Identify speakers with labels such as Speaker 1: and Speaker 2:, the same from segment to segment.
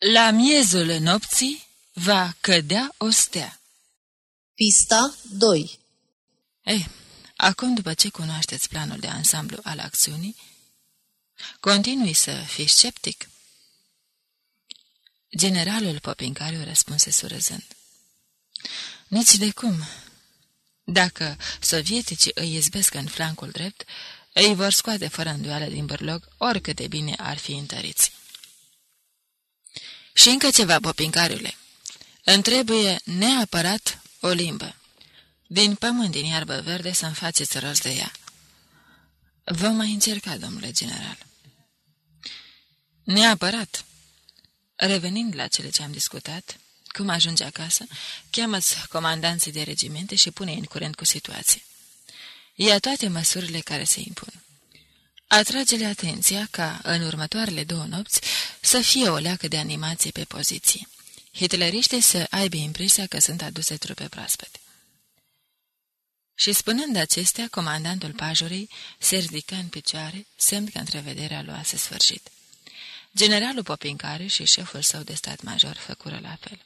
Speaker 1: La miezul nopții va cădea o stea.
Speaker 2: Pista 2
Speaker 1: Ei, acum după ce cunoașteți planul de ansamblu al acțiunii, continui să fii sceptic. Generalul Popincariu răspunse surâzând. Nici de cum. Dacă sovieticii îi izbesc în flancul drept, îi vor scoate fără îndoială din bărlog, oricât de bine ar fi întăriți. Și încă ceva, Popincariule. Îmi trebuie neapărat o limbă. Din pământ, din iarbă verde, să-mi faceți rost de ea. Vom mai încerca, domnule general. Neapărat. Revenind la cele ce am discutat, cum ajunge acasă, cheamă-ți comandanții de regimente și pune în curent cu situație. Ia toate măsurile care se impun. Atrage-le atenția ca, în următoarele două nopți, să fie o leacă de animație pe poziție. Hitleriștii să aibă impresia că sunt aduse trupe proaspete. Și spunând acestea, comandantul pajurii se ridică în picioare, semn că întrevederea luase sfârșit. Generalul Popincare și șeful său de stat major făcură la fel.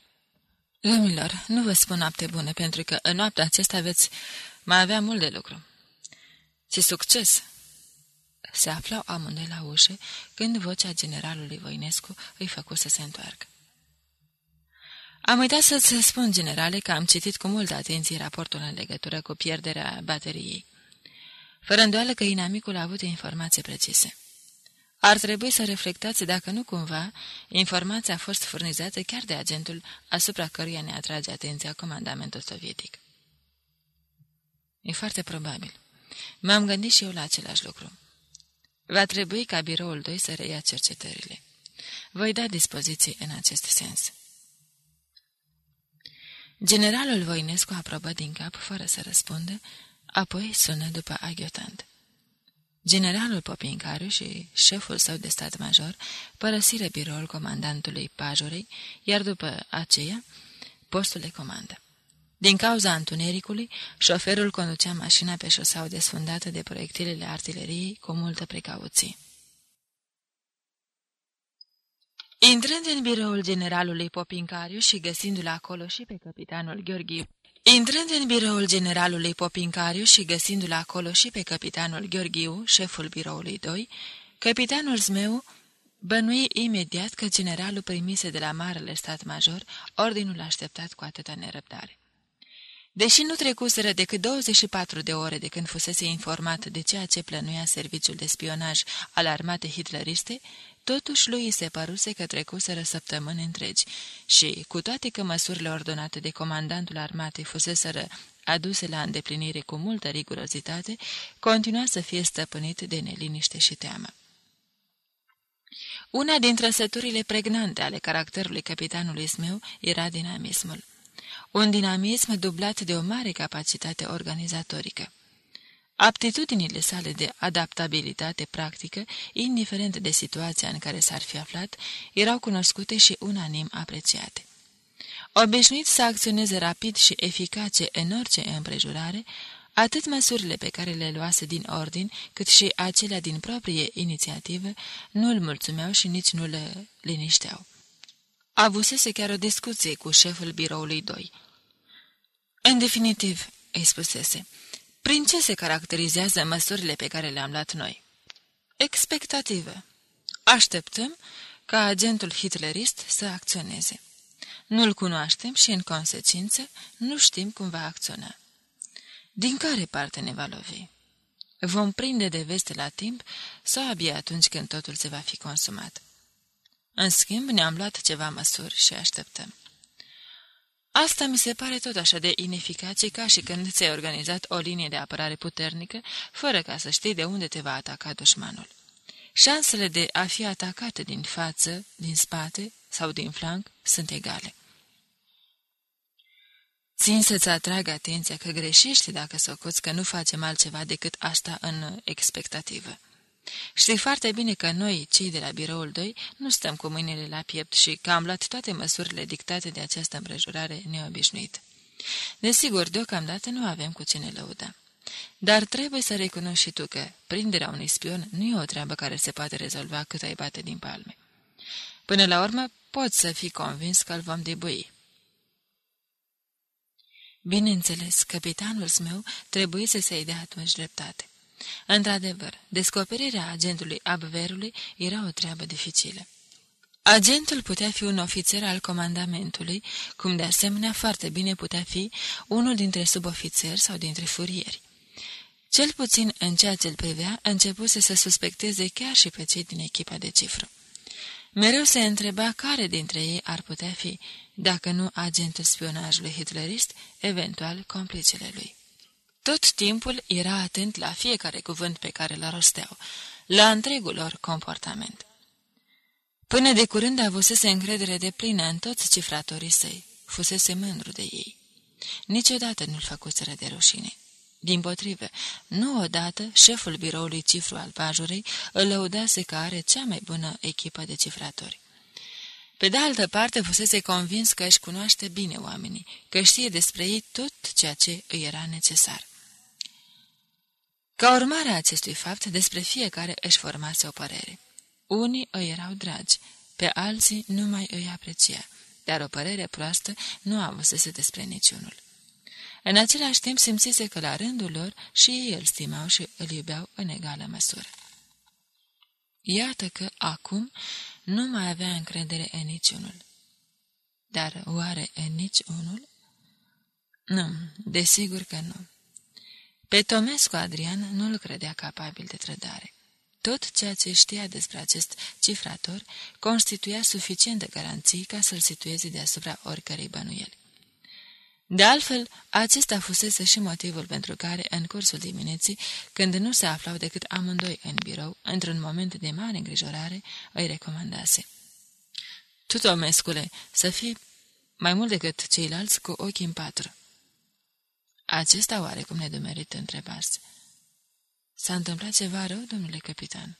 Speaker 1: Domnilor, nu vă spun noapte bună, pentru că în noaptea acesta veți mai avea mult de lucru. Și succes! Se aflau amândoi la ușă, când vocea generalului Voinescu îi făcu să se întoarcă. Am uitat să-ți spun, generale, că am citit cu multă atenție raportul în legătură cu pierderea bateriei. Fără îndoială că inamicul a avut informații precise. Ar trebui să reflectați dacă nu cumva informația a fost furnizată chiar de agentul asupra căruia ne atrage atenția comandamentul sovietic. E foarte probabil. M-am gândit și eu la același lucru. Va trebui ca biroul 2 să reia cercetările. Voi da dispoziții în acest sens. Generalul Voinescu aprobă din cap fără să răspundă, apoi sună după aghiotant. Generalul Popincariu și șeful său de stat major părăsiră biroul comandantului Pajorei, iar după aceea postul de comandă. Din cauza întunericului, șoferul conducea mașina pe șoseaua desfundată de proiectilele artileriei cu multă precauție. Intrând în biroul generalului Popincariu și găsindu-l acolo și pe capitanul Gheorghiu, Intrând în biroul generalului Popincariu și găsindu-l acolo și pe capitanul Gheorghiu, șeful biroului 2, capitanul Zmeu bănui imediat că generalul primise de la Marele Stat Major ordinul așteptat cu atâta nerăbdare. Deși nu trecuseră decât 24 de ore de când fusese informat de ceea ce plănuia serviciul de spionaj al armatei hitleriste, totuși lui se păruse că trecuseră săptămâni întregi și, cu toate că măsurile ordonate de comandantul armatei fuseseră aduse la îndeplinire cu multă rigurozitate, continua să fie stăpânit de neliniște și teamă. Una dintre trăsăturile pregnante ale caracterului capitanului meu era dinamismul un dinamism dublat de o mare capacitate organizatorică. Aptitudinile sale de adaptabilitate practică, indiferent de situația în care s-ar fi aflat, erau cunoscute și unanim apreciate. Obișnuit să acționeze rapid și eficace în orice împrejurare, atât măsurile pe care le luase din ordin, cât și acelea din proprie inițiativă, nu îl mulțumeau și nici nu le linișteau. Avusese chiar o discuție cu șeful biroului 2. În definitiv, îi spusese, prin ce se caracterizează măsurile pe care le-am luat noi? Expectativă. Așteptăm ca agentul hitlerist să acționeze. Nu-l cunoaștem și, în consecință, nu știm cum va acționa. Din care parte ne va lovi? Vom prinde de veste la timp sau abia atunci când totul se va fi consumat? În schimb, ne-am luat ceva măsuri și așteptăm. Asta mi se pare tot așa de ineficace ca și când ți-ai organizat o linie de apărare puternică, fără ca să știi de unde te va ataca dușmanul. Șansele de a fi atacate din față, din spate sau din flanc sunt egale. Țin să-ți atrag atenția că greșești dacă socoți că nu facem altceva decât asta în expectativă. Știi foarte bine că noi, cei de la biroul 2, nu stăm cu mâinile la piept și că am luat toate măsurile dictate de această împrejurare neobișnuită. Desigur, deocamdată nu avem cu cine lăuda. Dar trebuie să recunoști și tu că prinderea unui spion nu e o treabă care se poate rezolva cât ai bate din palme. Până la urmă, poți să fii convins că îl vom debui. Bineînțeles, capitanul meu trebuie să se-i dea atunci dreptate. Într-adevăr, descoperirea agentului Abverului era o treabă dificilă. Agentul putea fi un ofițer al comandamentului, cum de asemenea foarte bine putea fi unul dintre subofițeri sau dintre furieri. Cel puțin în ceea ce îl privea, începuse să suspecteze chiar și pe cei din echipa de cifră. Mereu se întreba care dintre ei ar putea fi, dacă nu agentul spionajului hitlerist, eventual complicele lui. Tot timpul era atent la fiecare cuvânt pe care l rosteau, la întregul lor comportament. Până de curând avusese încredere de plină în toți cifratorii săi, fusese mândru de ei. Niciodată nu-l făcuseră de rușine. Din potrivă, nu odată, șeful biroului cifru al pajurei îl lăudase că are cea mai bună echipă de cifratori. Pe de altă parte, fusese convins că își cunoaște bine oamenii, că știe despre ei tot ceea ce îi era necesar. Ca urmare a acestui fapt, despre fiecare își formase o părere. Unii îi erau dragi, pe alții nu mai îi aprecia, dar o părere proastă nu avusese despre niciunul. În același timp simțise că la rândul lor și ei îl stimau și îl iubeau în egală măsură. Iată că acum nu mai avea încredere în niciunul. Dar oare în niciunul? Nu, desigur că nu. Pe Tomescu Adrian nu-l credea capabil de trădare. Tot ceea ce știa despre acest cifrator constituia suficiente garanții ca să-l situeze deasupra oricărei bănuieli. De altfel, acesta fusese și motivul pentru care, în cursul dimineții, când nu se aflau decât amândoi în birou, într-un moment de mare îngrijorare, îi recomandase. Tu, Tomescule, să fii mai mult decât ceilalți cu ochii în patru. Acesta oarecum nedumerit întrebase. S-a întâmplat ceva rău, domnule capitan?"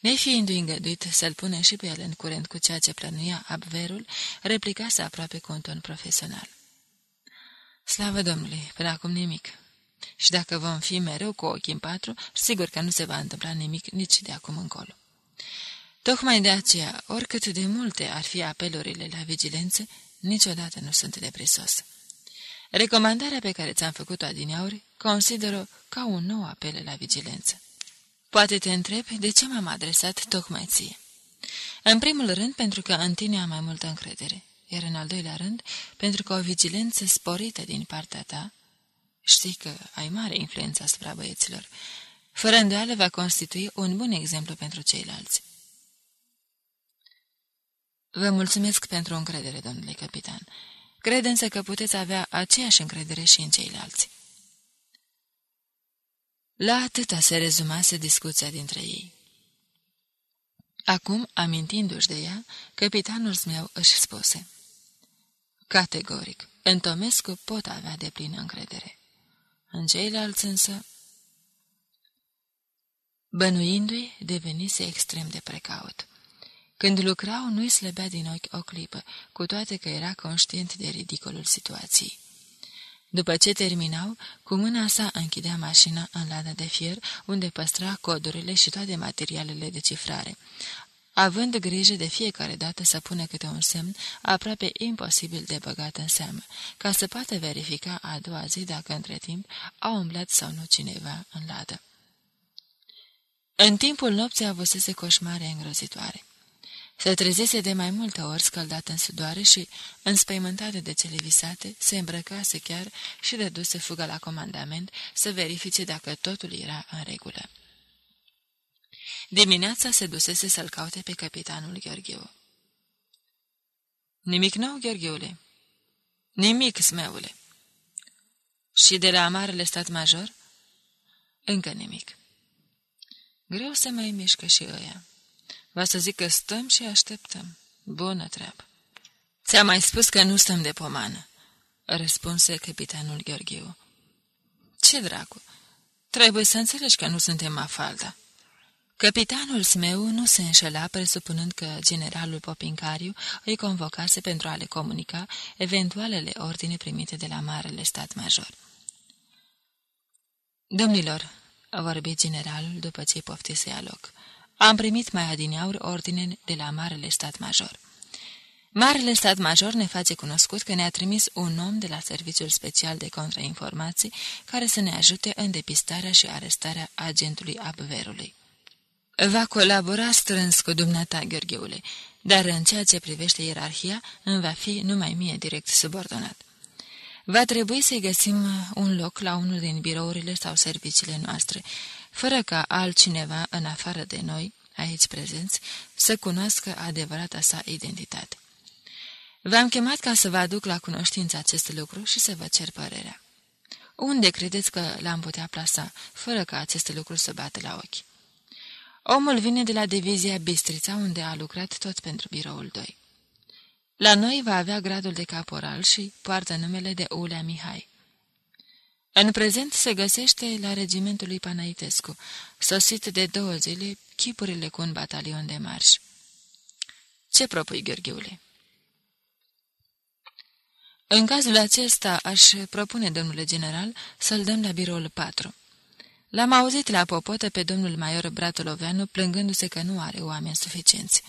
Speaker 1: Nefiindu-i îngăduit să-l pune și pe el în curent cu ceea ce plănuia Abverul, replicase aproape cu un ton profesional. Slavă Domnului, până acum nimic. Și dacă vom fi mereu cu ochii în patru, sigur că nu se va întâmpla nimic nici de acum încolo. Tocmai de aceea, oricât de multe ar fi apelurile la vigilență, niciodată nu sunt de prisos. Recomandarea pe care ți-am făcut-o adineauri consider-o ca un nou apel la vigilență. Poate te întrebi de ce m-am adresat tocmai ție. În primul rând, pentru că în tine am mai multă încredere, iar în al doilea rând, pentru că o vigilență sporită din partea ta, știi că ai mare influență asupra băieților, fără îndoială va constitui un bun exemplu pentru ceilalți. Vă mulțumesc pentru încredere, domnule capitan. Cred însă că puteți avea aceeași încredere și în ceilalți. La atâta se rezumase discuția dintre ei. Acum, amintindu-și de ea, capitanul meu își spuse. Categoric, în Tomescu pot avea de plină încredere. În ceilalți însă... Bănuindu-i, devenise extrem de precaut. Când lucrau, nu-i slăbea din ochi o clipă, cu toate că era conștient de ridicolul situației. După ce terminau, cu mâna sa închidea mașina în lada de fier, unde păstra codurile și toate materialele de cifrare, având grijă de fiecare dată să pună câte un semn aproape imposibil de băgat în seamă, ca să poată verifica a doua zi dacă între timp a umblat sau nu cineva în ladă. În timpul nopții avusese coșmare îngrozitoare. Se trezise de mai multe ori scăldat în sudoare și, înspăimântat de cele visate, se îmbrăcase chiar și de dus să fugă la comandament să verifice dacă totul era în regulă. Dimineața se dusese să-l caute pe capitanul Gheorgheu. Nimic nou, Gheorgheule?" Nimic, smeule." Și de la amarele stat major?" Încă nimic." Greu să mai mișcă și ăia." Va să zic că stăm și așteptăm. Bună treabă. Ți-am mai spus că nu stăm de pomană, răspunse capitanul Gheorghiu. Ce dracu? Trebuie să înțelegi că nu suntem afalda. Capitanul Smeu nu se înșela presupunând că generalul Popincariu îi convocase pentru a le comunica eventualele ordine primite de la Marele Stat Major. Domnilor, a vorbit generalul după ce poftise loc, am primit mai adineauri ordine de la Marele Stat Major. Marele Stat Major ne face cunoscut că ne-a trimis un om de la Serviciul Special de Contrainformații care să ne ajute în depistarea și arestarea agentului Abverului. Va colabora strâns cu dumneata, Gheorgheule, dar în ceea ce privește ierarhia, îmi va fi numai mie direct subordonat. Va trebui să-i găsim un loc la unul din birourile sau serviciile noastre, fără ca altcineva, în afară de noi, aici prezenți, să cunoască adevărata sa identitate. V-am chemat ca să vă aduc la cunoștință acest lucru și să vă cer părerea. Unde credeți că l-am putea plasa, fără ca acest lucru să bată la ochi? Omul vine de la divizia Bistrița, unde a lucrat tot pentru biroul 2. La noi va avea gradul de caporal și poartă numele de Ulea Mihai. În prezent se găsește la regimentul lui Panaitescu, sosit de două zile, chipurile cu un batalion de marș. Ce propui, Gheorghiule? În cazul acesta aș propune, domnule general, să-l dăm la biroul 4. L-am auzit la popotă pe domnul Maior Bratoloveanu plângându-se că nu are oameni suficienți.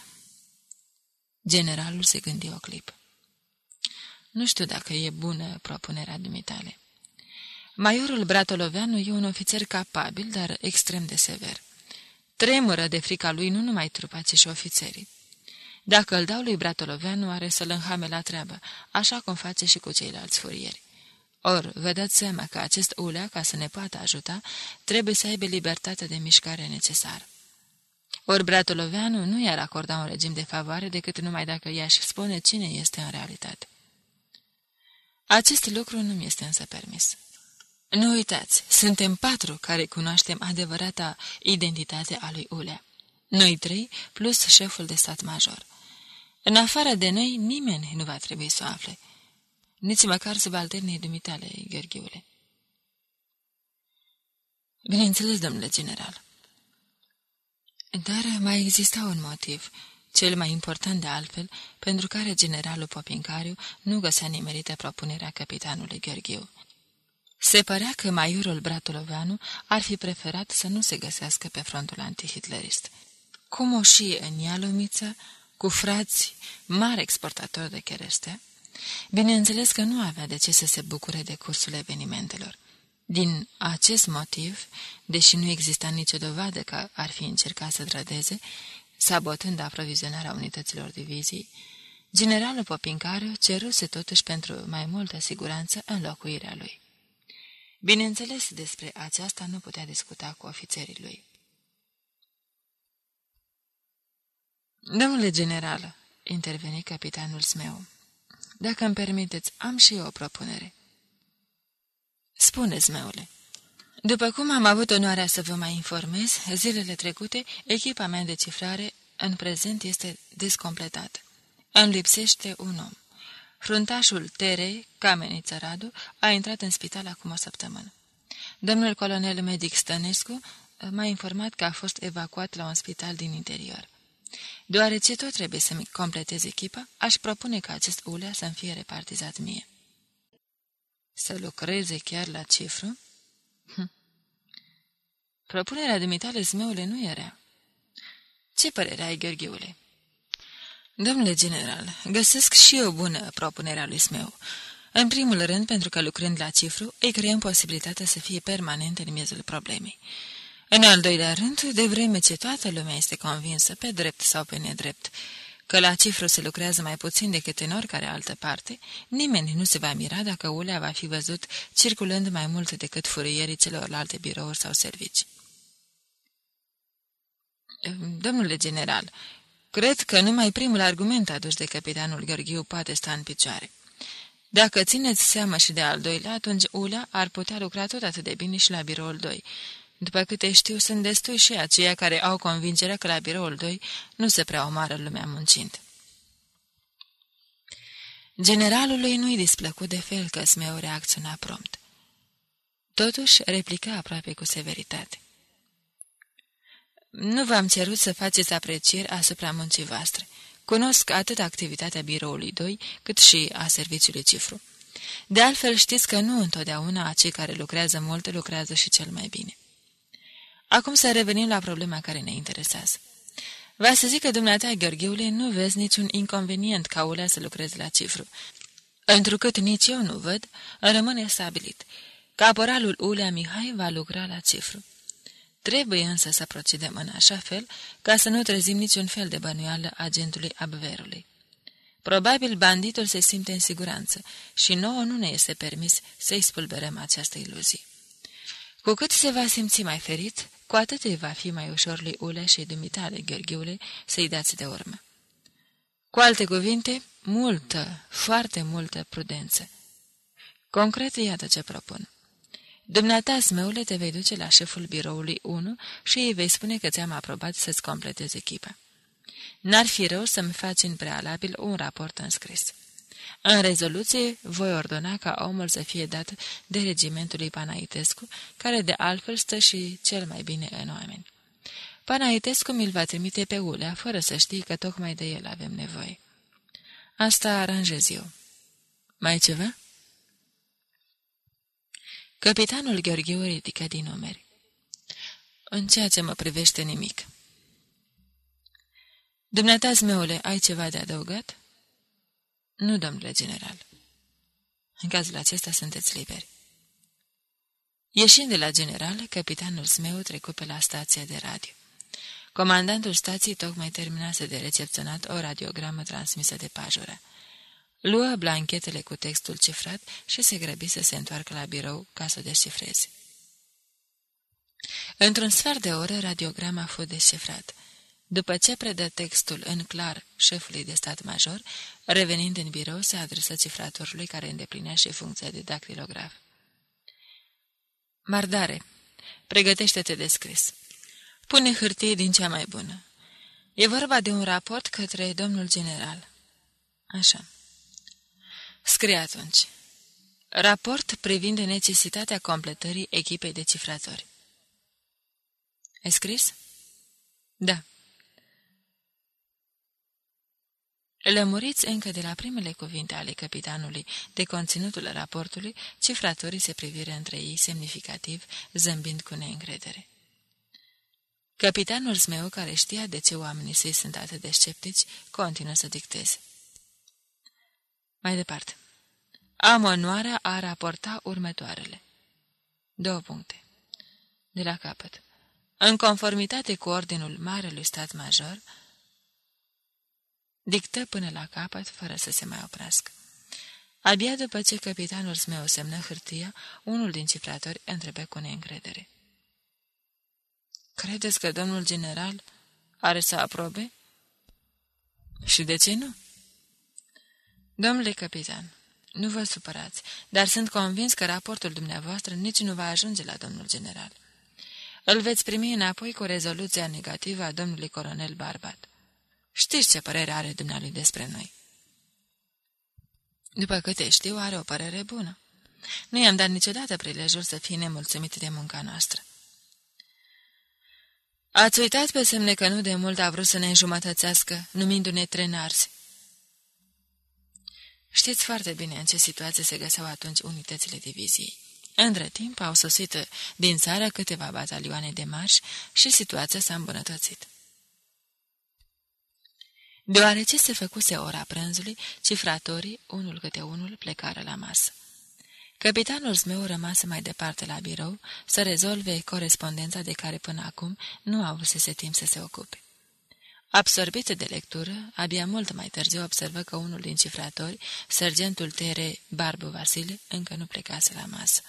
Speaker 1: Generalul se gândi o clip. Nu știu dacă e bună propunerea dumitale. Maiorul Bratoloveanu e un ofițer capabil, dar extrem de sever. Tremură de frica lui nu numai trupa, ci și ofițerii. Dacă îl dau lui Bratoloveanu, are să-l înhame la treabă, așa cum face și cu ceilalți furieri. Or, vă dați seama că acest ulea, ca să ne poată ajuta, trebuie să aibă libertatea de mișcare necesară. Ori Bratoloveanu nu i-ar acorda un regim de favoare decât numai dacă i-aș spune cine este în realitate. Acest lucru nu mi este însă permis. Nu uitați, suntem patru care cunoaștem adevărata identitate a lui Ulea. Noi trei, plus șeful de stat major. În afară de noi, nimeni nu va trebui să o afle. Nici măcar subalternii dumitale, Gheorghiule. Bineînțeles, domnule general. Dar mai exista un motiv, cel mai important de altfel, pentru care generalul Popincariu nu găsea nimerită propunerea capitanului Gheorghiu. Se părea că maiorul Bratuloveanu ar fi preferat să nu se găsească pe frontul antihitlerist. Cum o și în Ialomiță, cu frați mari exportatori de chereste, bineînțeles că nu avea de ce să se bucure de cursul evenimentelor. Din acest motiv, deși nu exista nicio dovadă că ar fi încercat să trădeze, sabotând aprovizionarea unităților divizii, generalul Popincaru ceruse totuși pentru mai multă siguranță înlocuirea lui. Bineînțeles, despre aceasta nu putea discuta cu ofițerii lui. Domnule general, interveni capitanul Smeu, dacă îmi permiteți, am și eu o propunere. Spuneți, meule. După cum am avut onoarea să vă mai informez, zilele trecute, echipa mea de cifrare în prezent este descompletată. Îmi lipsește un om. Fruntașul Tere, Cameniță Radu, a intrat în spital acum o săptămână. Domnul colonel medic Stănescu m-a informat că a fost evacuat la un spital din interior. Deoarece tot trebuie să-mi completez echipa, aș propune ca acest ulea să-mi fie repartizat mie. Să lucreze chiar la cifru? Hm. Propunerea dumitale zmeule nu era. Ce părere ai, Gheorghiule? Domnule general, găsesc și eu bună propunerea lui Smeu. În primul rând, pentru că lucrând la cifru, îi creăm posibilitatea să fie permanent în miezul problemei. În al doilea rând, de vreme ce toată lumea este convinsă, pe drept sau pe nedrept, că la cifru se lucrează mai puțin decât în oricare altă parte, nimeni nu se va mira dacă ulea va fi văzut circulând mai mult decât furierii celorlalte birouri sau servicii. Domnule general, cred că numai primul argument adus de capitanul Gheorghiu poate sta în picioare. Dacă țineți seama și de al doilea, atunci Ulea ar putea lucra tot atât de bine și la biroul 2, după câte știu, sunt destui și aceia care au convingerea că la biroul 2 nu se prea omoară lumea muncind. Generalului nu-i displăcut de fel că Smeu reacționa prompt. Totuși, replica aproape cu severitate. Nu v-am cerut să faceți aprecieri asupra muncii voastre. Cunosc atât activitatea biroului 2, cât și a serviciului cifru. De altfel știți că nu întotdeauna acei care lucrează mult lucrează și cel mai bine. Acum să revenim la problema care ne interesează. Va să zic că dumneata, Gheorghiule, nu vezi niciun inconvenient ca ulea să lucrezi la cifru. Întrucât nici eu nu văd, rămâne stabilit. Caporalul Ulea Mihai va lucra la cifru. Trebuie însă să procedăm în așa fel ca să nu trezim niciun fel de bănuială agentului Abverului. Probabil banditul se simte în siguranță și nouă nu ne este permis să-i spulberăm această iluzie. Cu cât se va simți mai ferit, cu atât îi va fi mai ușor lui Ule și dumitale, Gheorghiule, să-i dați de urmă. Cu alte cuvinte, multă, foarte multă prudență. Concret, iată ce propun. Dumneata, smeule, te vei duce la șeful biroului 1 și îi vei spune că ți-am aprobat să-ți completezi echipa. N-ar fi rău să-mi faci în prealabil un raport înscris. În rezoluție voi ordona ca omul să fie dat de regimentului Panaitescu, care de altfel stă și cel mai bine în oameni. Panaitescu mi-l va trimite pe Ulea, fără să știi că tocmai de el avem nevoie. Asta aranjez eu. Mai ceva? Capitanul Gheorghiu ridică din numeri. În ceea ce mă privește nimic. Dumneata, zmeule, ai ceva de adăugat? Nu, domnule general. În cazul acesta sunteți liberi. Ieșind de la general, capitanul Smeu trecu pe la stația de radio. Comandantul stației tocmai terminase de recepționat o radiogramă transmisă de pajură. Luă blanchetele cu textul cifrat și se grăbi să se întoarcă la birou ca să o descifreze. Într-un sfert de oră, radiograma a fost descifrat. După ce predă textul în clar șefului de stat major, revenind în birou, se adresă cifratorului care îndeplinea și funcția de dactilograf. Mardare, pregătește-te de scris. Pune hârtie din cea mai bună. E vorba de un raport către domnul general. Așa. Scrie atunci. Raport privind necesitatea completării echipei de cifratori. Ai scris? Da. Lămuriți încă de la primele cuvinte ale capitanului de conținutul raportului, cifratorii se privire între ei semnificativ, zâmbind cu neîncredere. Capitanul Zmeu, care știa de ce oamenii săi sunt atât de sceptici, continuă să dicteze. Mai departe. Am onoarea a raporta următoarele. Două puncte. De la capăt. În conformitate cu ordinul Marelui Stat Major, dictă până la capăt, fără să se mai oprească. Abia după ce capitanul meu semnă hârtia, unul din cifratori întrebe cu neîncredere. Credeți că domnul general are să aprobe? Și de ce nu? Domnule capitan, nu vă supărați, dar sunt convins că raportul dumneavoastră nici nu va ajunge la domnul general. Îl veți primi înapoi cu rezoluția negativă a domnului coronel Barbat. Știți ce părere are dumnealui despre noi. După câte știu, are o părere bună. Nu i-am dat niciodată prilejul să fie nemulțumit de munca noastră. Ați uitat pe semne că nu de mult a vrut să ne înjumătățească, numindu-ne trenarzi. Știți foarte bine în ce situație se găseau atunci unitățile diviziei. Între timp au sosit din țară câteva batalioane de marș și situația s-a îmbunătățit. Deoarece se făcuse ora prânzului, cifratorii, unul câte unul, plecară la masă. Capitanul meu rămase mai departe la birou să rezolve corespondența de care până acum nu avusese timp să se ocupe. Absorbit de lectură, abia mult mai târziu observă că unul din cifratori, sergentul Tere Barbu Vasile, încă nu plecase la masă.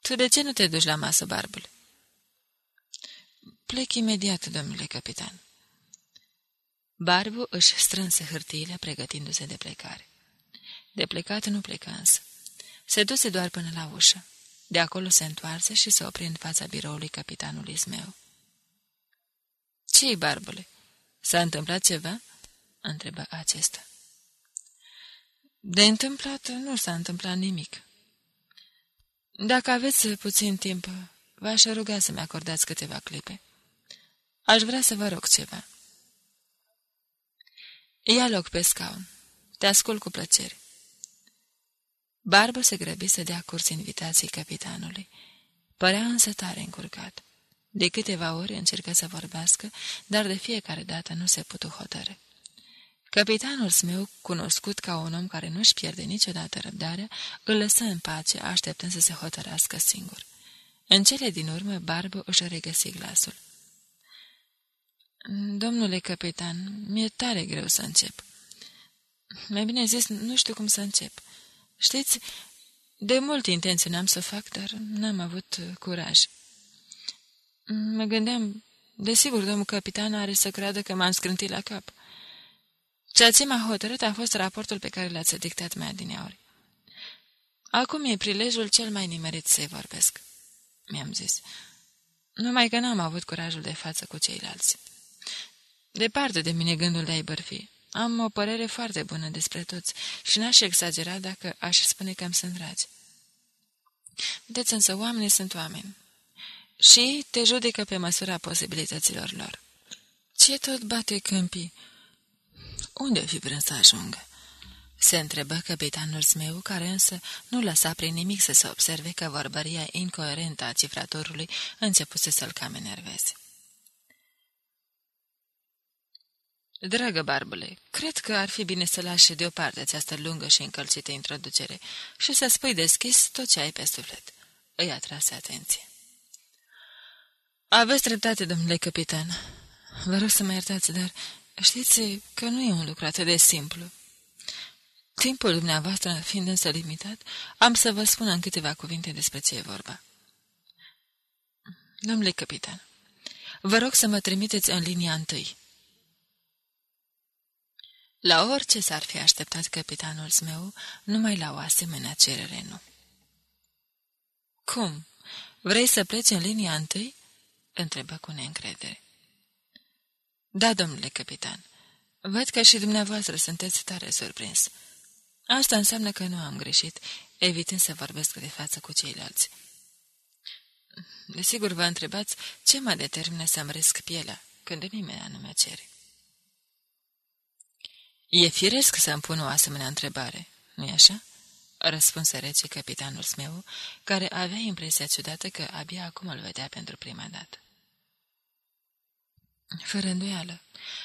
Speaker 1: Tu de ce nu te duci la masă, Barbul?" Plec imediat, domnule capitan." Barbu își strânse hârtiile, pregătindu-se de plecare. De plecat nu plecă însă. Se duse doar până la ușă. De acolo se întoarse și se opri în fața biroului capitanului meu. Ce-i, barbule? S-a întâmplat ceva?" întrebă acesta. De întâmplat nu s-a întâmplat nimic. Dacă aveți puțin timp, v-aș ruga să-mi acordați câteva clipe. Aș vrea să vă rog ceva. Ia loc pe scaun. Te ascult cu plăcere. Barbă se grăbi să dea curs invitației capitanului. Părea însă tare încurcat. De câteva ori încercă să vorbească, dar de fiecare dată nu se putu hotără. Capitanul Smeu, cunoscut ca un om care nu-și pierde niciodată răbdarea, îl lăsă în pace, așteptând să se hotărască singur. În cele din urmă, Barbă își regăsi glasul. Domnule capitan, mi-e tare greu să încep. Mai bine zis, nu știu cum să încep. Știți, de mult intenționam să fac, dar n-am avut curaj. Mă gândeam, desigur, domnul capitan are să creadă că m-am scrântit la cap. Ceea ce m-a hotărât a fost raportul pe care l-ați dictat mai adineauri. Acum e prilejul cel mai nimerit să-i vorbesc, mi-am zis. Numai că n-am avut curajul de față cu ceilalți. Departe de mine gândul de a-i bărfi. Am o părere foarte bună despre toți și n-aș exagera dacă aș spune că îmi sunt dragi. Vedeți însă, oamenii sunt oameni. Și te judecă pe măsura posibilităților lor. Ce tot bate câmpii? Unde o fi vrând să ajungă? Se întrebă capitanul meu, care însă nu lăsa prin nimic să se observe că vorbăria incoerentă a cifratorului începuse să-l cam enerveze. Dragă barbule, cred că ar fi bine să lași deoparte această lungă și încălcită introducere și să spui deschis tot ce ai pe suflet. Îi atrase atenție. Aveți dreptate, domnule capitan. Vă rog să mă iertați, dar știți că nu e un lucru atât de simplu. Timpul dumneavoastră fiind însă limitat, am să vă spun în câteva cuvinte despre ce e vorba. Domnule capitan, vă rog să mă trimiteți în linia întâi. La orice s-ar fi așteptat capitanul meu, numai la o asemenea cerere nu. Cum? Vrei să pleci în linia întâi?" Întrebă cu neîncredere. Da, domnule capitan. Văd că și dumneavoastră sunteți tare surprins. Asta înseamnă că nu am greșit, evitând să vorbesc de față cu ceilalți. Desigur, vă întrebați ce mă determină să-mi risc pielea, când nimeni nu mă cere. E firesc să-mi pun o asemenea întrebare, nu-i așa?" răspunse rece capitanul meu, care avea impresia ciudată că abia acum îl vedea pentru prima dată. Fără îndoială.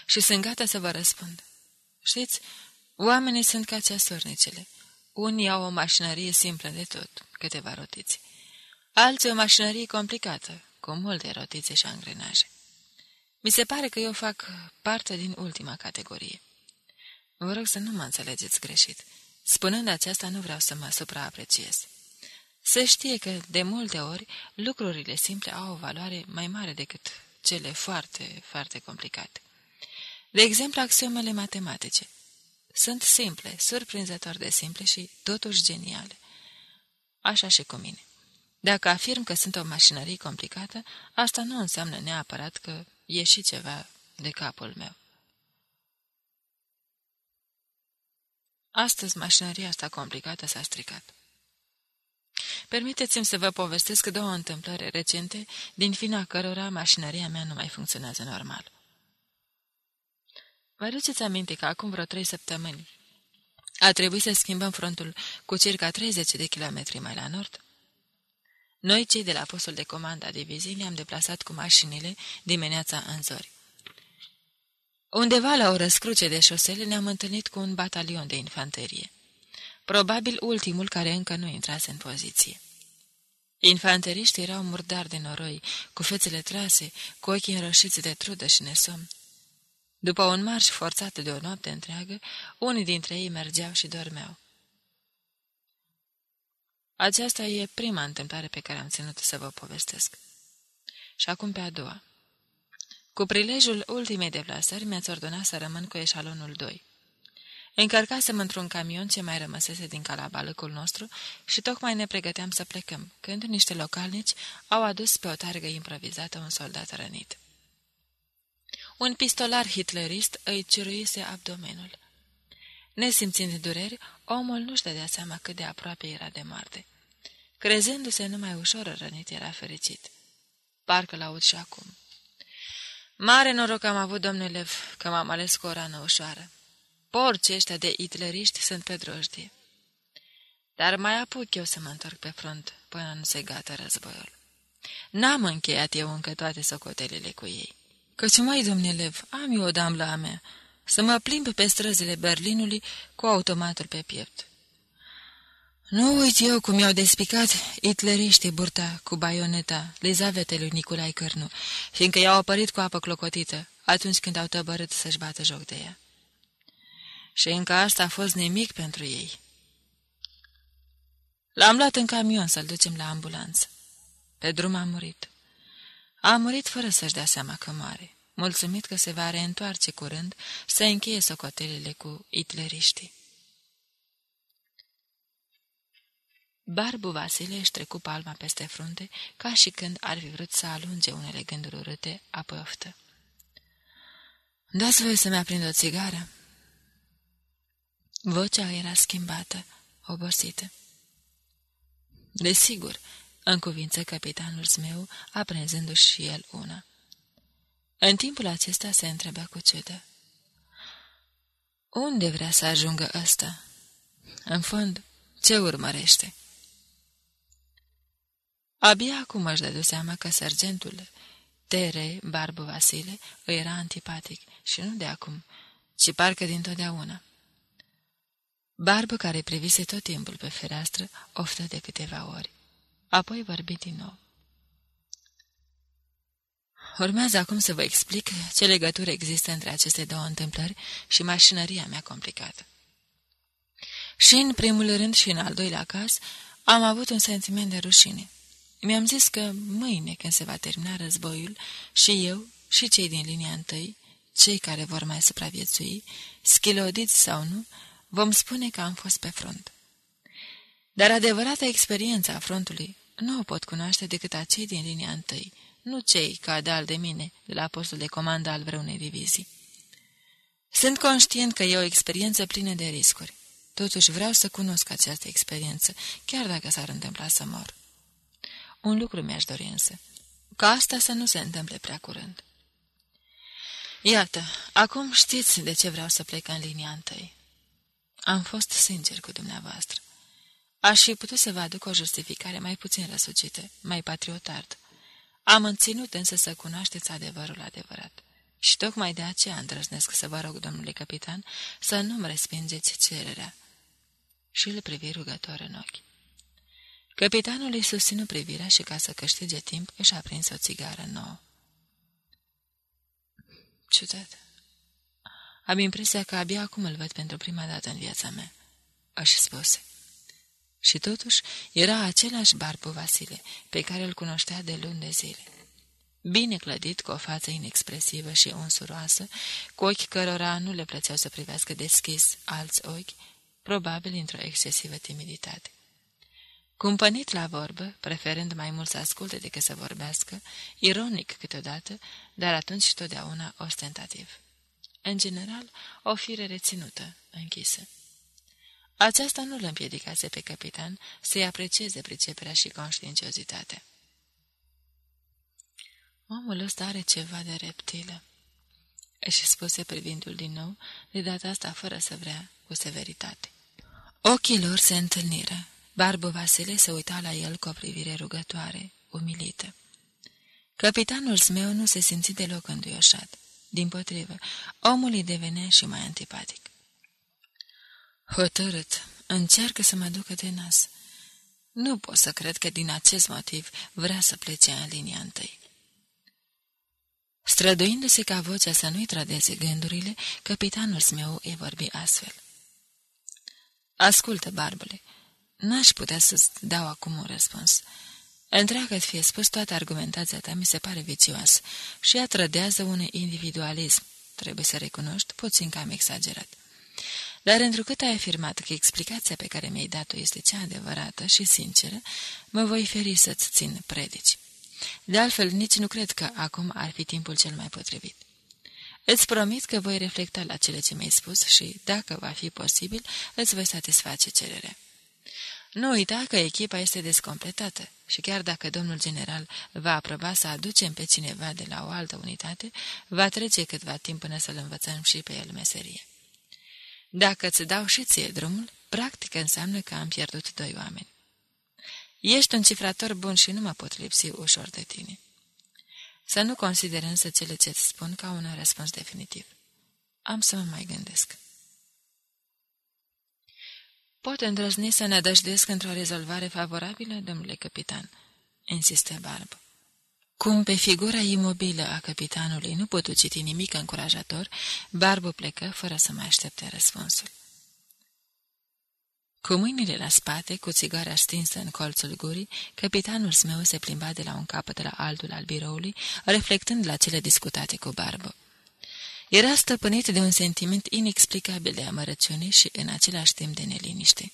Speaker 1: Și sunt gata să vă răspund. Știți, oamenii sunt ca ceasornicele. Unii au o mașinărie simplă de tot, câteva rotiți. Alții o mașinărie complicată, cu multe rotițe și angrenaje. Mi se pare că eu fac parte din ultima categorie. Vă rog să nu mă înțelegeți greșit. Spunând aceasta, nu vreau să mă supraapreciez. Se știe că, de multe ori, lucrurile simple au o valoare mai mare decât cele foarte, foarte complicate. De exemplu, axiomele matematice. Sunt simple, surprinzător de simple și totuși geniale. Așa și cu mine. Dacă afirm că sunt o mașinărie complicată, asta nu înseamnă neapărat că e și ceva de capul meu. Astăzi mașinăria asta complicată s-a stricat. Permiteți-mi să vă povestesc două întâmplări recente, din fina cărora mașinăria mea nu mai funcționează normal. Vă aduceți aminte că acum vreo trei săptămâni a trebuit să schimbăm frontul cu circa 30 de kilometri mai la nord? Noi, cei de la postul de comandă a diviziei, ne-am deplasat cu mașinile dimineața în zori. Undeva la o răscruce de șosele ne-am întâlnit cu un batalion de infanterie. Probabil ultimul care încă nu intrase în poziție. Infanteriștii erau murdari de noroi, cu fețele trase, cu ochii înrășiți de trudă și nesomn. După un marș forțat de o noapte întreagă, unii dintre ei mergeau și dormeau. Aceasta e prima întâmplare pe care am ținut să vă povestesc. Și acum pe a doua. Cu prilejul ultimei deplasări mi-ați ordonat să rămân cu eșalonul 2. Încărcasem într-un camion ce mai rămăsese din calabalăcul nostru și tocmai ne pregăteam să plecăm, când niște localnici au adus pe o targă improvizată un soldat rănit. Un pistolar hitlerist îi ciruise abdomenul. Nesimțind dureri, omul nu-și dădea seama cât de aproape era de moarte. Crezându-se numai ușor rănit, era fericit. Parcă l-aud și acum. Mare noroc am avut, domnule Lev, că m-am ales cu o rană ușoară. Porcii ăștia de itleriști sunt pe drojdie. Dar mai apuc eu să mă întorc pe front până nu se gata războiul. N-am încheiat eu încă toate socotelele cu ei. Căci, mai domnelev, am eu o damlă a mea, să mă plimb pe străzile Berlinului cu automatul pe piept. Nu uit eu cum i-au despicat hitleriștii burta cu baioneta Lizavete lui Nicolae Cărnu, fiindcă i-au apărit cu apă clocotită atunci când au tăbărât să-și bată joc de ea. Și încă asta a fost nimic pentru ei. L-am luat în camion să-l ducem la ambulanță. Pe drum a murit. A murit fără să-și dea seama că moare, mulțumit că se va reîntoarce curând să încheie socotelele cu hitleriștii. Barbu Vasile își trecu palma peste frunte, ca și când ar fi vrut să alunge unele gânduri urâte, apoi oftă. Dați voi să-mi aprind o țigară?" Vocea era schimbată, obosită. Desigur, în cuvință capitanul meu, aprinzându-și și el una. În timpul acesta se întrebea cu ciudă. Unde vrea să ajungă ăsta? În fond, ce urmărește? Abia acum își dădu seama că sergentul Tere, Barbu Vasile, îi era antipatic și nu de acum, ci parcă dintotdeauna. Barbă care privise tot timpul pe fereastră, oftă de câteva ori. Apoi vorbi din nou. Urmează acum să vă explic ce legătură există între aceste două întâmplări și mașinăria mea complicată. Și în primul rând și în al doilea caz am avut un sentiment de rușine. Mi-am zis că mâine, când se va termina războiul, și eu, și cei din linia întâi, cei care vor mai supraviețui, schilodiți sau nu, vom spune că am fost pe front. Dar adevărata experiență a frontului nu o pot cunoaște decât acei din linia întâi, nu cei ca de al de mine, de la postul de comandă al vreunei divizii. Sunt conștient că e o experiență plină de riscuri. Totuși vreau să cunosc această experiență, chiar dacă s-ar întâmpla să mor. Un lucru mi-aș dori însă, ca asta să nu se întâmple prea curând. Iată, acum știți de ce vreau să plec în linia întâi. Am fost sincer cu dumneavoastră. Aș fi putut să vă aduc o justificare mai puțin răsucită, mai patriotard. Am înținut însă să cunoașteți adevărul adevărat. Și tocmai de aceea îndrăznesc să vă rog, domnule capitan, să nu-mi respingeți cererea. Și îl privi rugător în ochi. Capitanul îi susținu privirea și, ca să câștige timp, își a prins o țigară nouă. Ciudat. Am impresia că abia acum îl văd pentru prima dată în viața mea, își spuse. Și totuși era același barbu Vasile, pe care îl cunoștea de luni de zile. Bine clădit, cu o față inexpresivă și unsuroasă, cu ochi cărora nu le plăceau să privească deschis alți ochi, probabil într-o excesivă timiditate. Cumpănit la vorbă, preferând mai mult să asculte decât să vorbească, ironic câteodată, dar atunci și totdeauna ostentativ. În general, o fire reținută, închisă. Aceasta nu îl împiedicase pe capitan să-i aprecieze priceperea și conștiinciozitatea. Omul ăsta are ceva de reptilă, își spuse privindu-l din nou, de data asta fără să vrea, cu severitate. Ochii lor se întâlniră. Barbu Vasile se uita la el cu o privire rugătoare, umilită. Capitanul smeu nu se simți deloc înduioșat. Din potrivă, omul îi devenea și mai antipatic. Hotărât, încearcă să mă ducă de nas. Nu pot să cred că din acest motiv vrea să plece în linia întâi. Străduindu-se ca vocea să nu-i tradeze gândurile, capitanul meu îi vorbi astfel. Ascultă, barbule, n-aș putea să-ți dau acum un răspuns. Întreagă fie spus, toată argumentația ta mi se pare vicioasă și ea trădează un individualism. Trebuie să recunoști, puțin cam exagerat. Dar întrucât ai afirmat că explicația pe care mi-ai dat-o este cea adevărată și sinceră, mă voi feri să-ți țin predici. De altfel, nici nu cred că acum ar fi timpul cel mai potrivit. Îți promit că voi reflecta la cele ce mi-ai spus și, dacă va fi posibil, îți voi satisface cererea. Nu uita că echipa este descompletată și chiar dacă domnul general va aproba să aducem pe cineva de la o altă unitate, va trece câtva timp până să-l învățăm și pe el meserie. Dacă îți dau și ție drumul, practic înseamnă că am pierdut doi oameni. Ești un cifrator bun și nu mă pot lipsi ușor de tine. Să nu consider însă cele ce-ți spun ca un răspuns definitiv. Am să mă mai gândesc. Pot îndrăzni să ne dăjduiesc într-o rezolvare favorabilă, domnule capitan?" insistă Barb. Cum pe figura imobilă a capitanului nu putu citi nimic încurajator, Barbu plecă fără să mai aștepte răspunsul. Cu mâinile la spate, cu țigara stinsă în colțul gurii, capitanul smeu se plimba de la un capăt la altul al biroului, reflectând la cele discutate cu Barbu. Era stăpânit de un sentiment inexplicabil de amărăciune și în același timp de neliniște.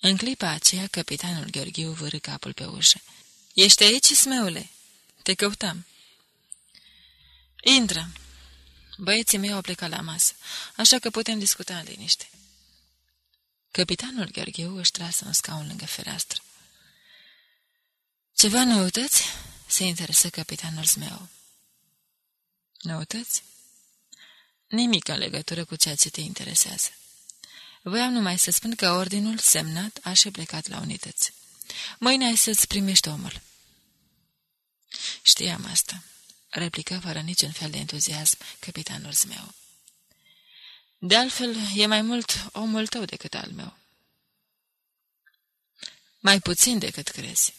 Speaker 1: În clipa aceea, capitanul Gheorghiu vârâ capul pe ușă. Ești aici, smeule? Te căutam." Intră." Băieții mei au plecat la masă, așa că putem discuta în liniște. Capitanul Gheorghiu își trase un scaun lângă fereastră. Ceva noutăți?" se interesă capitanul Zmeu. Noutăți? Nimic în legătură cu ceea ce te interesează. Voiam numai să spun că ordinul semnat a și plecat la unități. Mâine ai să-ți primești omul. Știam asta, replică fără niciun fel de entuziasm capitanul meu. De altfel, e mai mult omul tău decât al meu. Mai puțin decât crezi.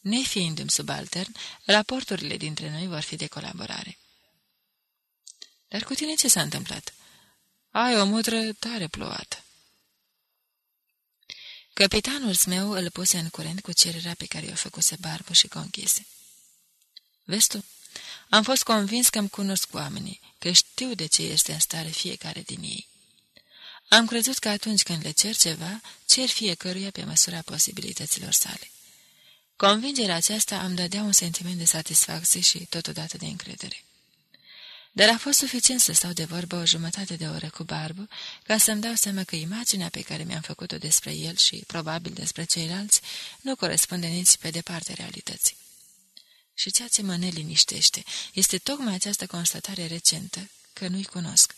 Speaker 1: Nefiindu-mi subaltern, raporturile dintre noi vor fi de colaborare. Dar cu tine ce s-a întâmplat? Ai o mutră tare plouată. Capitanul meu îl puse în curent cu cererea pe care o făcuse barbă și conchise. Vezi tu, am fost convins că îmi cunosc oamenii, că știu de ce este în stare fiecare din ei. Am crezut că atunci când le cer ceva, cer fiecăruia pe măsura posibilităților sale. Convingerea aceasta îmi dădea un sentiment de satisfacție și totodată de încredere. Dar a fost suficient să stau de vorbă o jumătate de oră cu Barbu ca să-mi dau seama că imaginea pe care mi-am făcut-o despre el și probabil despre ceilalți nu corespunde nici pe departe realității. Și ceea ce mă neliniștește este tocmai această constatare recentă, că nu-i cunosc.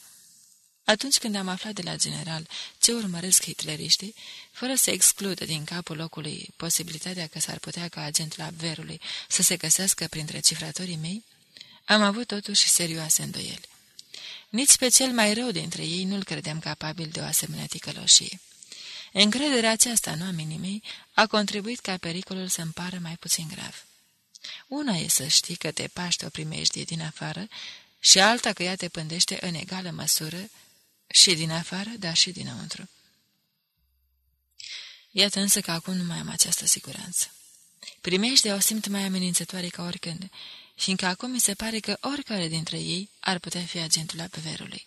Speaker 1: Atunci când am aflat de la general ce urmăresc hitleriștii, fără să excludă din capul locului posibilitatea că s-ar putea ca agent la verului să se găsească printre cifratorii mei, am avut totuși serioase îndoieli. Nici pe cel mai rău dintre ei nu-l credeam capabil de o asemenea ticăloșie. Încrederea aceasta în oamenii mei a contribuit ca pericolul să-mi pară mai puțin grav. Una e să știi că te paște o primejdie din afară și alta că ea te pândește în egală măsură și din afară, dar și dinăuntru. Iată însă că acum nu mai am această siguranță. Primejdea o simt mai amenințătoare ca oricând fiindcă acum mi se pare că oricare dintre ei ar putea fi agentul apeverului.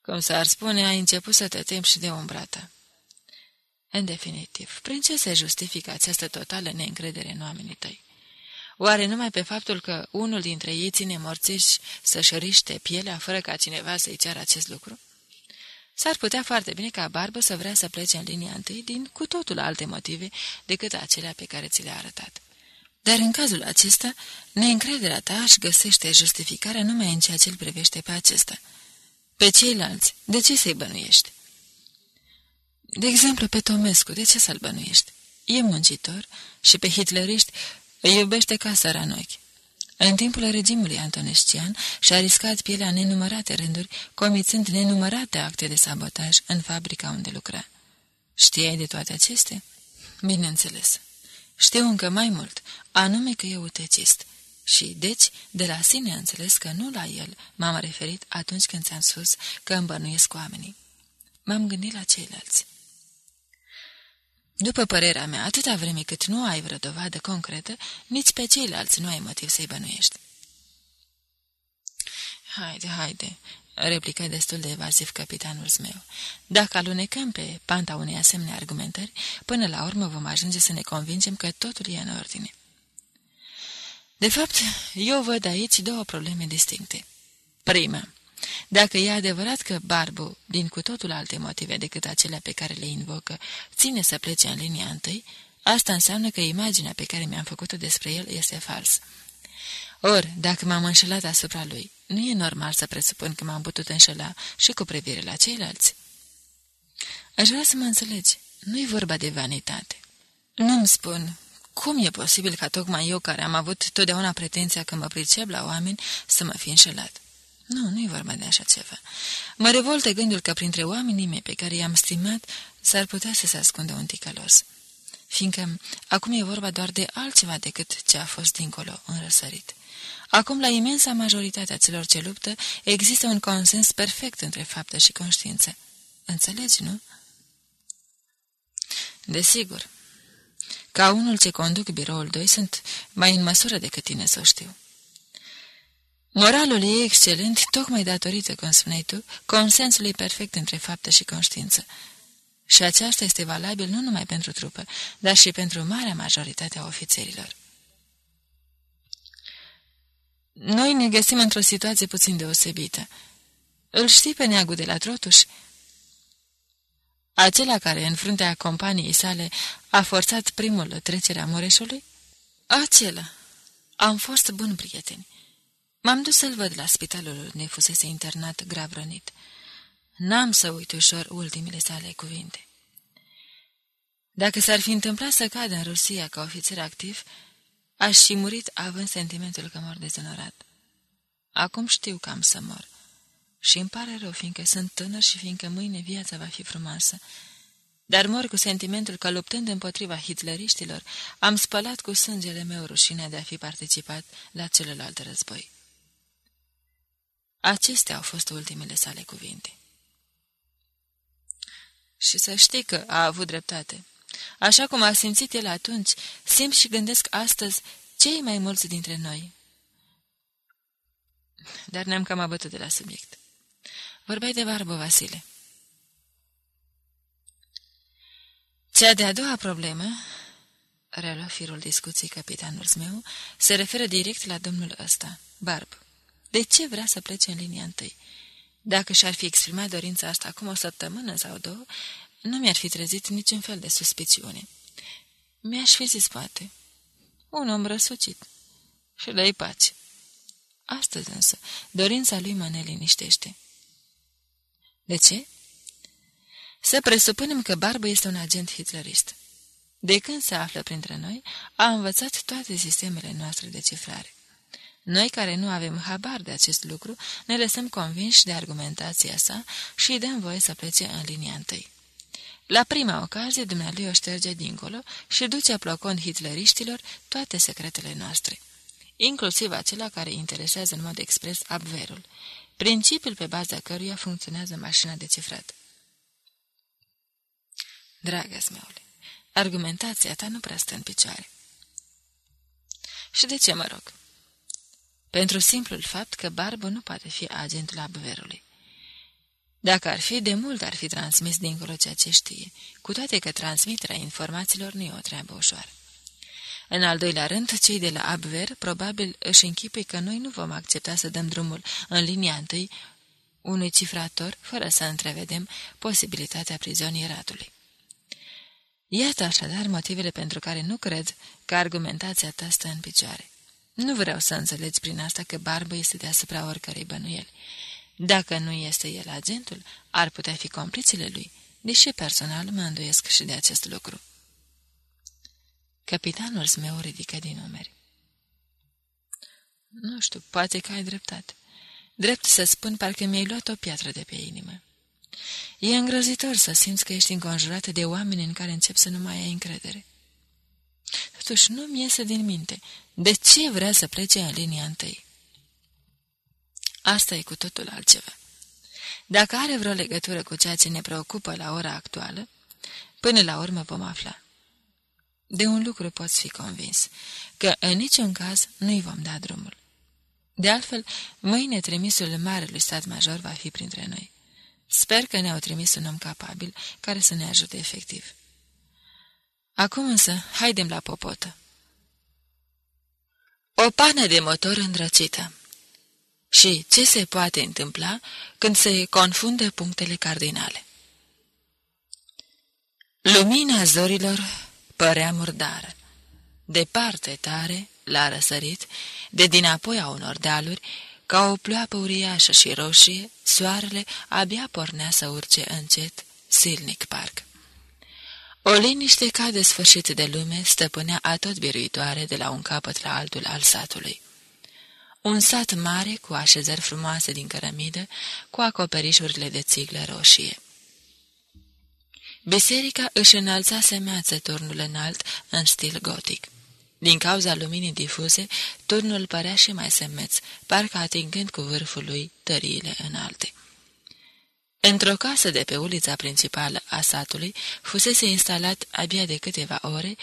Speaker 1: Cum s-ar spune, ai început să te temi și de umbra ta. În definitiv, prin ce se justifică această totală neîncredere în oamenii tăi? Oare numai pe faptul că unul dintre ei ține morțiși să-și riște pielea fără ca cineva să-i ceară acest lucru? S-ar putea foarte bine ca Barbă să vrea să plece în linia întâi din cu totul alte motive decât acelea pe care ți le-a arătat. Dar în cazul acesta, neîncrederea ta își găsește justificarea numai în ceea ce îl privește pe acesta. Pe ceilalți, de ce să-i bănuiești? De exemplu, pe Tomescu, de ce să-l bănuiești? E muncitor și pe hitleriști îi iubește ca în ochi. În timpul regimului antonescian și-a riscat pielea nenumărate rânduri, comițând nenumărate acte de sabotaj în fabrica unde lucra. Știai de toate acestea? Bineînțeles. Știu încă mai mult, anume că e utecist. Și, deci, de la sine a înțeles că nu la el m-am referit atunci când ți-am spus că îmi bănuiesc oamenii. M-am gândit la ceilalți. După părerea mea, atâta vreme cât nu ai vreo dovadă concretă, nici pe ceilalți nu ai motiv să-i bănuiești. Haide, haide, replică destul de evaziv capitanul meu. Dacă alunecăm pe panta unei asemenea argumentări, până la urmă vom ajunge să ne convingem că totul e în ordine. De fapt, eu văd aici două probleme distincte. Prima, dacă e adevărat că Barbu, din cu totul alte motive decât acelea pe care le invocă, ține să plece în linia întâi, asta înseamnă că imaginea pe care mi-am făcut-o despre el este fals. Ori, dacă m-am înșelat asupra lui, nu e normal să presupun că m-am putut înșela și cu privire la ceilalți. Aș vrea să mă înțelegi, nu-i vorba de vanitate. Nu-mi spun cum e posibil ca tocmai eu, care am avut totdeauna pretenția că mă pricep la oameni, să mă fi înșelat. Nu, nu-i vorba de așa ceva. Mă revolte gândul că printre oamenii mei pe care i-am stimat s-ar putea să se ascundă un ticălos. Fiindcă acum e vorba doar de altceva decât ce a fost dincolo, în răsărit. Acum, la imensa majoritatea celor ce luptă, există un consens perfect între faptă și conștiință. Înțelegi, nu? Desigur. Ca unul ce conduc biroul 2, sunt mai în măsură decât tine să o știu. Moralul e excelent, tocmai datorită, cum spuneai tu, consensului perfect între faptă și conștiință. Și aceasta este valabil nu numai pentru trupă, dar și pentru marea majoritate a ofițerilor. Noi ne găsim într-o situație puțin deosebită. Îl știi pe neagul de la Trotuș? Acela care, în fruntea companiei sale, a forțat primul trecerea Mureșului? Acela. Am fost buni prieteni. M-am dus să-l văd la spitalul unde fusese internat grav rănit. N-am să uit ușor ultimile sale cuvinte. Dacă s-ar fi întâmplat să cadă în Rusia ca ofițer activ, aș fi murit având sentimentul că mor dezonorat. Acum știu că am să mor. Și îmi pare rău, fiindcă sunt tânăr și fiindcă mâine viața va fi frumoasă. Dar mor cu sentimentul că, luptând împotriva hitleriștilor, am spălat cu sângele meu rușinea de a fi participat la celălalt război. Acestea au fost ultimele sale cuvinte. Și să știi că a avut dreptate. Așa cum a simțit el atunci, simt și gândesc astăzi cei mai mulți dintre noi. Dar ne-am cam abătut de la subiect. Vorbeai de barbă, Vasile. Cea de-a doua problemă, relua firul discuției capitanul meu, se referă direct la domnul ăsta, Barb. De ce vrea să plece în linia întâi? Dacă și-ar fi exprimat dorința asta acum o săptămână sau două, nu mi-ar fi trezit niciun fel de suspiciune. Mi-aș fi zis, poate, un om răsucit și le pace. Astăzi însă, dorința lui mă neliniștește. De ce? Să presupunem că Barbă este un agent hitlerist. De când se află printre noi, a învățat toate sistemele noastre de cifrare. Noi, care nu avem habar de acest lucru, ne lăsăm convinși de argumentația sa și îi dăm voie să plece în linia întâi. La prima ocazie, dumnealui o șterge dincolo și duce plocon hitleriștilor toate secretele noastre, inclusiv acela care interesează în mod expres Abverul, principiul pe baza căruia funcționează mașina de cifrat. Dragă smeule, argumentația ta nu prea stă în picioare. Și de ce mă rog? Pentru simplul fapt că Barbă nu poate fi agentul Abverului. Dacă ar fi, de mult ar fi transmis dincolo ceea ce știe, cu toate că transmiterea informațiilor nu e o treabă ușoară. În al doilea rând, cei de la Abver probabil își închipui că noi nu vom accepta să dăm drumul în linia întâi unui cifrator, fără să întrevedem posibilitatea prizonieratului. Iată așadar motivele pentru care nu cred că argumentația ta stă în picioare. Nu vreau să înțelegi prin asta că barbă este deasupra oricărei bănuieli. Dacă nu este el agentul, ar putea fi complițele lui, deși personal mă îndoiesc și de acest lucru. Capitanul meu ridică din numeri. Nu știu, poate că ai dreptate. Drept să spun, parcă mi-ai luat o piatră de pe inimă. E îngrozitor să simți că ești înconjurat de oameni în care încep să nu mai ai încredere. Totuși, nu-mi iese din minte. De ce vrea să plece în linia întâi? Asta e cu totul altceva. Dacă are vreo legătură cu ceea ce ne preocupă la ora actuală, până la urmă vom afla. De un lucru poți fi convins, că în niciun caz nu-i vom da drumul. De altfel, mâine trimisul marelui stat major va fi printre noi. Sper că ne-au trimis un om capabil care să ne ajute efectiv. Acum însă, haidem la popotă. O pană de motor îndrăcită. Și ce se poate întâmpla când se confundă punctele cardinale? Lumina zorilor părea murdară. Departe tare, la răsărit, de dinapoi a unor dealuri, ca o ploapă uriașă și roșie, soarele abia pornea să urce încet, silnic parc. O liniște ca de sfârșit de lume stăpânea atot biruitoare de la un capăt la altul al satului. Un sat mare cu așezări frumoase din cărămidă, cu acoperișurile de țiglă roșie. Biserica își înălța semeață turnul înalt în stil gotic. Din cauza luminii difuze, turnul părea și mai semeț, parcă atingând cu vârful lui tăriile înalte. Într-o casă de pe ulița principală a satului fusese instalat abia de câteva ore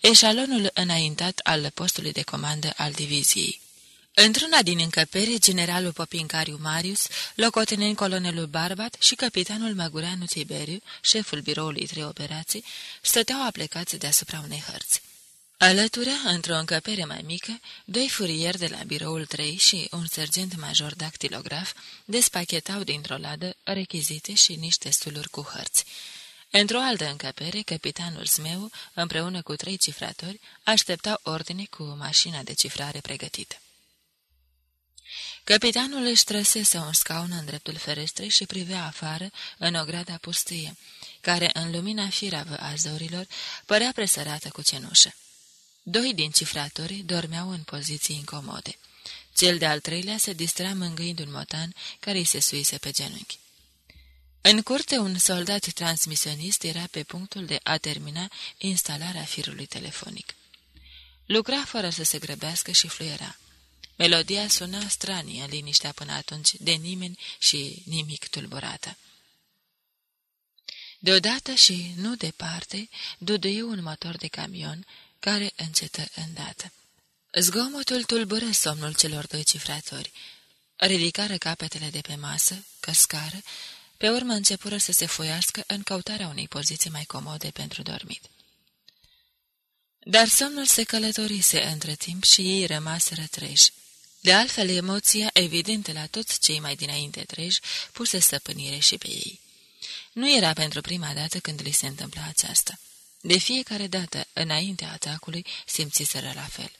Speaker 1: eșalonul înaintat al postului de comandă al diviziei. Într-una din încăperi, generalul Popincariu Marius, locotenent colonelul Barbat și capitanul Magureanu Tiberiu, șeful biroului trei operații, stăteau aplecați deasupra unei hărți. Alătură, într-o încăpere mai mică, doi furieri de la biroul 3 și un sergent major dactilograf despachetau dintr-o ladă rechizite și niște stuluri cu hărți. Într-o altă încăpere, capitanul Smeu, împreună cu trei cifratori, așteptau ordine cu mașina de cifrare pregătită. Capitanul își trăsese un scaun în dreptul ferestrei și privea afară, în o grada pustie, care, în lumina firavă a zorilor, părea presărată cu cenușă. Doi din cifratori dormeau în poziții incomode. Cel de-al treilea se distra mângâind un motan care îi se suise pe genunchi. În curte, un soldat transmisionist era pe punctul de a termina instalarea firului telefonic. Lucra fără să se grăbească și fluiera. Melodia suna stranie în liniștea până atunci de nimeni și nimic tulburată. Deodată și nu departe, duduie un motor de camion care încetă îndată. Zgomotul tulbură somnul celor doi cifratori. Ridicară capetele de pe masă, căscară, pe urmă începură să se foiască în căutarea unei poziții mai comode pentru dormit. Dar somnul se călătorise între timp și ei rămaseră treji. De altfel, emoția, evidentă la toți cei mai dinainte treji, puse stăpânire și pe ei. Nu era pentru prima dată când li se întâmpla aceasta. De fiecare dată, înaintea atacului, simțiseră la fel.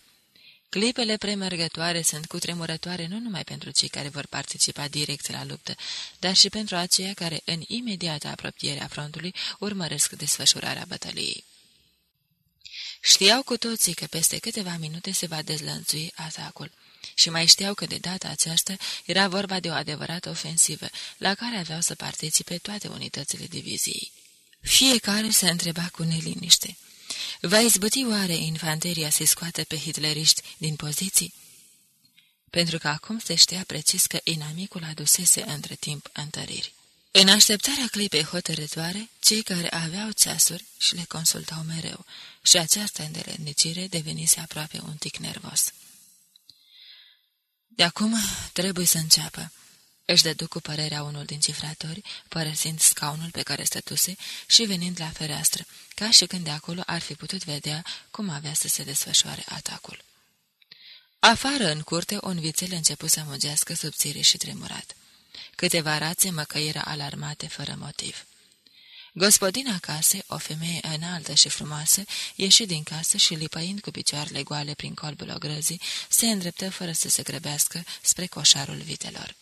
Speaker 1: Clipele premergătoare sunt cutremurătoare nu numai pentru cei care vor participa direct la luptă, dar și pentru aceia care, în imediată apropiere a frontului, urmăresc desfășurarea bătăliei. Știau cu toții că peste câteva minute se va dezlănțui atacul și mai știau că de data aceasta era vorba de o adevărată ofensivă, la care aveau să participe toate unitățile diviziei. Fiecare se întreba cu neliniște. Va izbăti oare infanteria să scoată pe hitleriști din poziții? Pentru că acum se știa precis că inamicul adusese între timp întăriri. În așteptarea clipei hotărătoare, cei care aveau ceasuri și le consultau mereu, și această îndeletnicire devenise aproape un tic nervos. De acum trebuie să înceapă, își dădu cu părerea unul din cifratori, părăsind scaunul pe care stătuse și venind la fereastră, ca și când de acolo ar fi putut vedea cum avea să se desfășoare atacul. Afară, în curte, un vițel început să mugească subțire și tremurat. Câteva rațe măcăiră alarmate fără motiv. Gospodina case, o femeie înaltă și frumoasă, ieși din casă și, lipăind cu picioarele goale prin colbul ogrăzii, se îndreptă fără să se grăbească spre coșarul vitelor.